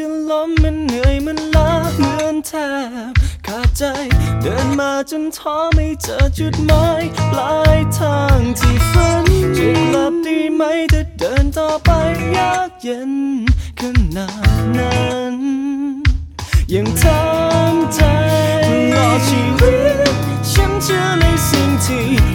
จะล้มมันเหนื่อยมันล้าเหมือนแทบขาดใจ เดินมาจนท้อไม่เจอจุดหมายปลายทางที่ฝันจะกลับดีไหมถ้าเดินต่อไปยากเย็นขนาดนั้นยังทำใจตลอชีวิตฉันเชื่อในสิ่งที่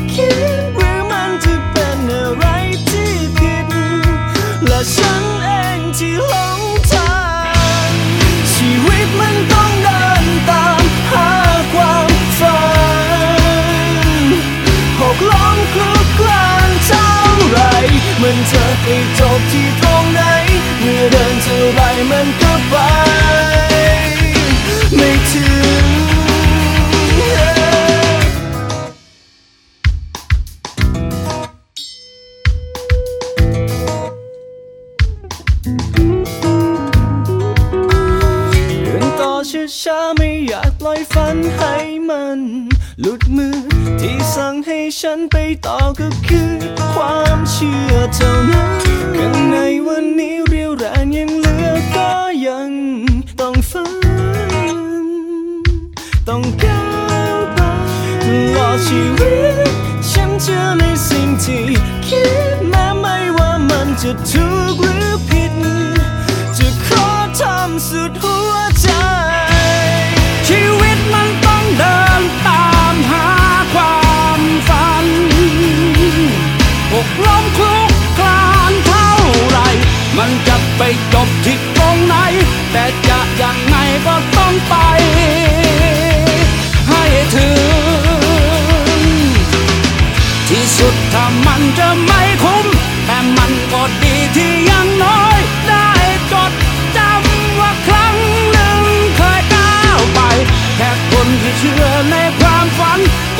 บที่ตรงไหน เมื่อเดินเท่าไรมันก็ไป ไม่ถึง เดินต่อช้าๆไม่อยากปล่อยฝันให้มัน หลุดมือที่สั่งให้ฉันไปต่อก็คือความ ดชีวิต ฉันเชื่อในสิ่งที่คิดแม้ไม่ว่ามันจะถูกหรือผิด จะขอทำสุดหัว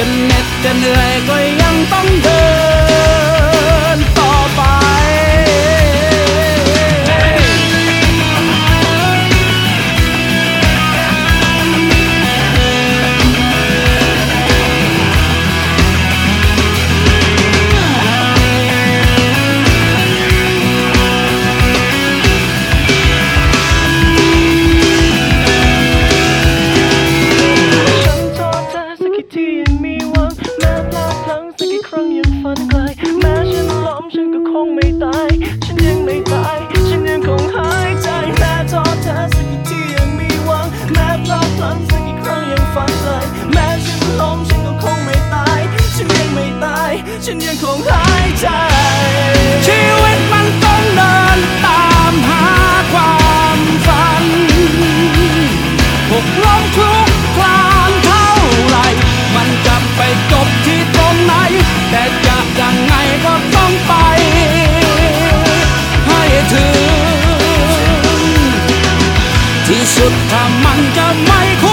ฝันจะเหน็ด ฉันยังคงหายใจ ชีวิตมันต้องเดินตามหาความฝันหกล้มคลุกคลานเท่าไหรมันจะไปจบที่ตรงไหน แต่จะยังไงก็ต้องไป ให้ถึง ที่สุดถ้ามันจะไม่คุ้